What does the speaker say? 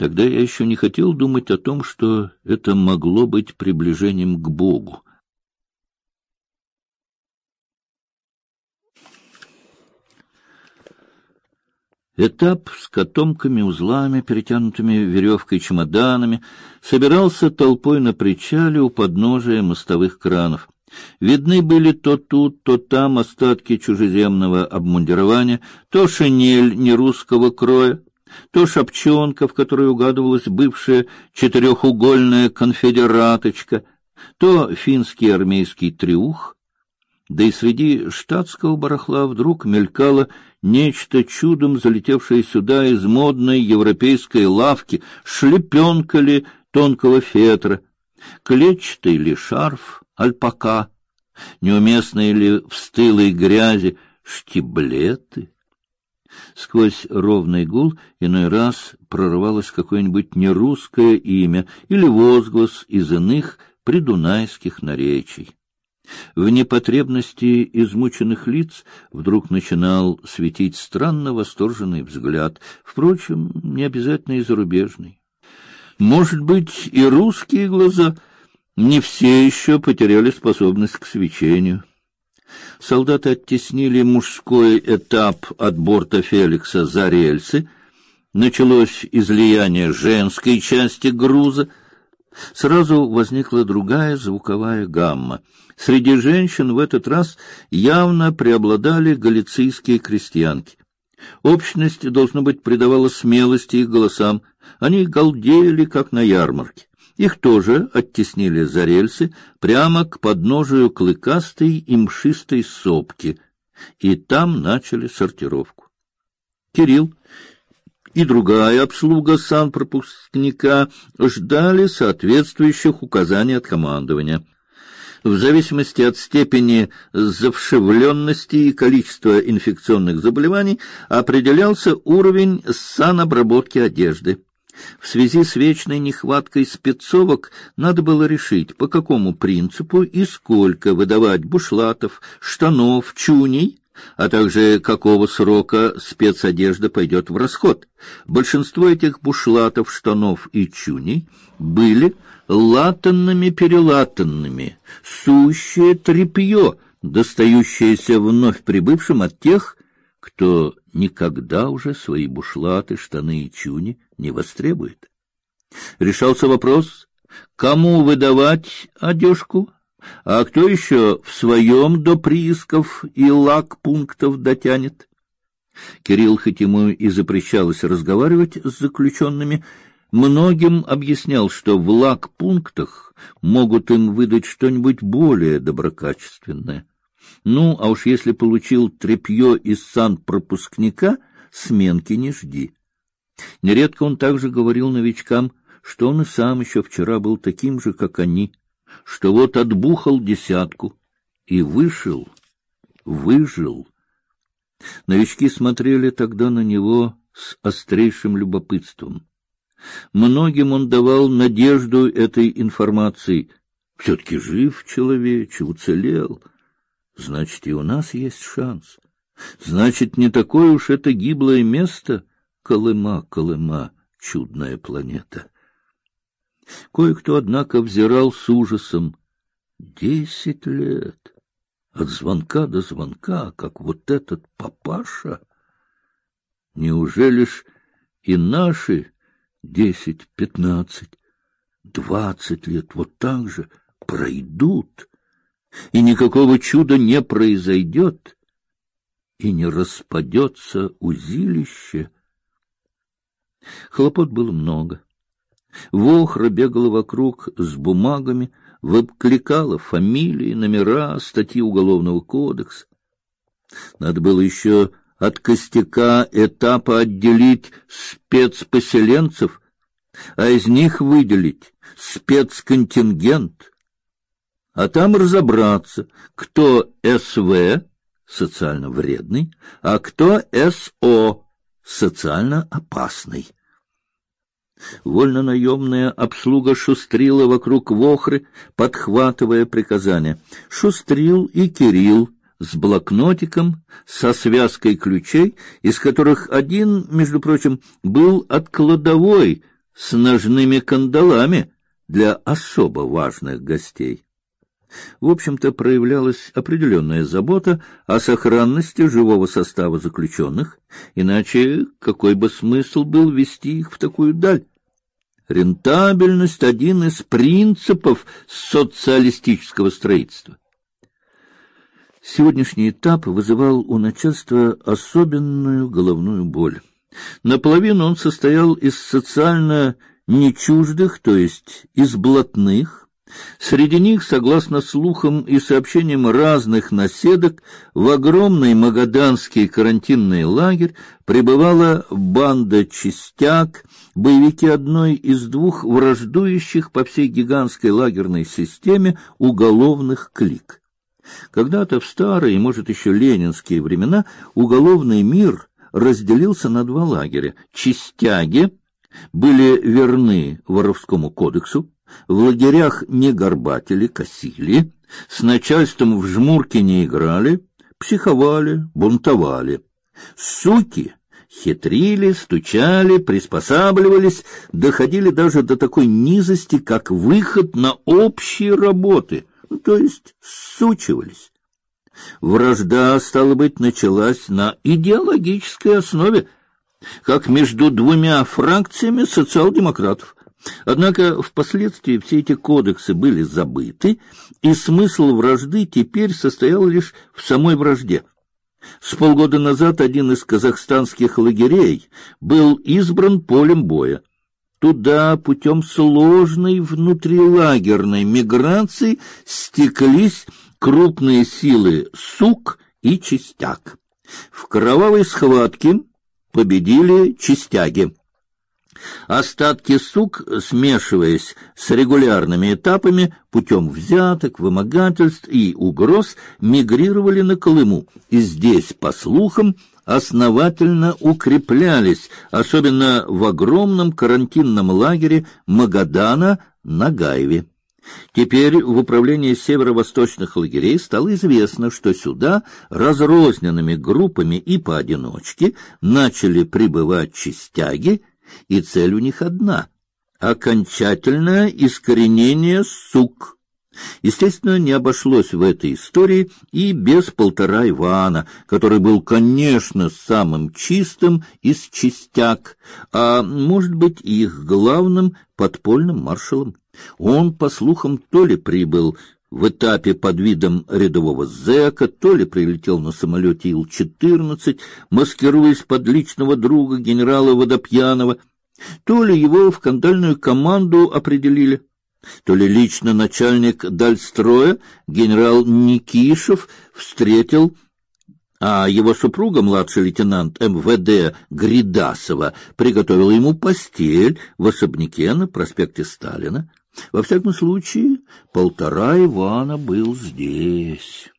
Тогда я еще не хотел думать о том, что это могло быть приближением к Богу. Этап с котомками, узлами, перетянутыми веревкой чемоданами, собирался толпой на причале у подножия мостовых кранов. Видны были то тут, то там остатки чужеземного обмундирования, то шинель нерусского кроя, то шапчонка, в которой угадывалась бывшая четырехугольная конфедераточка, то финский армейский триух, да и среди штатского барахла вдруг мелькало нечто чудом залетевшее сюда из модной европейской лавки, шлепенка ли тонкого фетра, клетчатый ли шарф, альпака, неуместные ли в стылой грязи штиблеты. Сквозь ровный гул иной раз прорывалось какое-нибудь нерусское имя или возглас из иных придунайских наречий. В непотребности измученных лиц вдруг начинал светить странно восторженный взгляд, впрочем, не обязательно и зарубежный. Может быть, и русские глаза не все еще потеряли способность к свечению. Солдаты оттеснили мужской этап от борта Феликса за рельсы. Началось излияние женской части груза. Сразу возникла другая звуковая гамма. Среди женщин в этот раз явно преобладали галицийские крестьянки. Общность, должно быть, придавала смелости их голосам. Они галдели, как на ярмарке. Их тоже оттеснили за рельсы прямо к подножию клыкастой и мшистой сопки, и там начали сортировку. Кирилл и другая обслуга санпропускника ждали соответствующих указаний от командования в зависимости от степени завшивленности и количества инфекционных заболеваний определялся уровень санобработки одежды. В связи с вечной нехваткой спецовок надо было решить, по какому принципу и сколько выдавать бушлатов, штанов, чуней, а также какого срока спецодежда пойдет в расход. Большинство этих бушлатов, штанов и чуней были латанными-перелатанными, сущее тряпье, достающееся вновь прибывшим от тех, кто никогда уже свои бушлаты, штаны и чуни не востребует. Решался вопрос, кому выдавать одежку, а кто еще в своем до приисков и лак пунктов дотянет. Кирилл, хоть ему и запрещалось разговаривать с заключенными, многим объяснял, что в лак-пунктах могут им выдать что-нибудь более доброкачественное. Ну, а уж если получил тряпье из санпропускника, сменки не жди. Нередко он также говорил новичкам, что он и сам еще вчера был таким же, как они, что вот отбухал десятку и вышел, выжил. Новички смотрели тогда на него с острейшим любопытством. Многим он давал надежду этой информации. Все-таки жив человече, уцелел. Значит, и у нас есть шанс. Значит, не такое уж это гиблое место, Колыма, Колыма, чудная планета. Кое-кто, однако, взирал с ужасом. Десять лет. От звонка до звонка, как вот этот папаша. Неужели ж и наши десять, пятнадцать, двадцать лет вот так же пройдут, и никакого чуда не произойдет, и не распадется узилище. Хлопот было много. Вохра бегала вокруг с бумагами, выкликала фамилии, номера, статьи уголовного кодекса. Надо было еще от костяка этапа отделить спецпоселенцев, а из них выделить спецконтингент, а там разобраться, кто СВ социально вредный, а кто СО социально опасный. Вольно-наемная обслуга шустрила вокруг Вохры, подхватывая приказания. Шустрил и Кирилл с блокнотиком, со связкой ключей, из которых один, между прочим, был от кладовой с ножными кандалами для особо важных гостей. В общем-то, проявлялась определенная забота о сохранности живого состава заключенных, иначе какой бы смысл был вести их в такую даль? Рентабельность — один из принципов социалистического строительства. Сегодняшний этап вызывал у начальства особенную головную боль. Наполовину он состоял из социально нечуждых, то есть из блатных. Среди них, согласно слухам и сообщениям разных наседок, в огромный магаданский карантинный лагерь прибывала банда чистяк, боевики одной из двух враждующих по всей гигантской лагерной системе уголовных клик. Когда-то в старые, может, еще ленинские времена уголовный мир разделился на два лагеря. Чистяги были верны воровскому кодексу, в лагерях не горбатили, косили, с начальством в жмурки не играли, психовали, бунтовали. Суки хитрили, стучали, приспосабливались, доходили даже до такой низости, как выход на общие работы, ну, то есть сучивались. Вражда, стало быть, началась на идеологической основе, как между двумя фракциями социал-демократов. Однако впоследствии все эти кодексы были забыты, и смысл вражды теперь состоял лишь в самой вражде. С полгода назад один из казахстанских лагерей был избран полем боя. Туда путем сложной внутрилагерной миграции стеклись крупные силы сук и частяк. В кровавой схватке победили частяги. Остатки сук, смешиваясь с регулярными этапами путем взяток, вымогательств и угроз, мигрировали на Колыму, и здесь, по слухам, основательно укреплялись, особенно в огромном карантинном лагере Магадана на Гайве. Теперь в управлении северо-восточных лагерей стало известно, что сюда разрозненными группами и поодиночке начали прибывать частяги и цель у них одна — окончательное искоренение сук. Естественно, не обошлось в этой истории и без полтора Ивана, который был, конечно, самым чистым из чистяк, а, может быть, их главным подпольным маршалом. Он, по слухам, то ли прибыл в этапе под видом рядового зэка, то ли прилетел на самолете Ил-14, маскируясь под личного друга генерала Водопьянова — то ли его в кандальную команду определили, то ли лично начальник Дальстроя, генерал Никишев, встретил, а его супруга, младший лейтенант МВД Гридасова, приготовила ему постель в особняке на проспекте Сталина. Во всяком случае, полтора Ивана был здесь.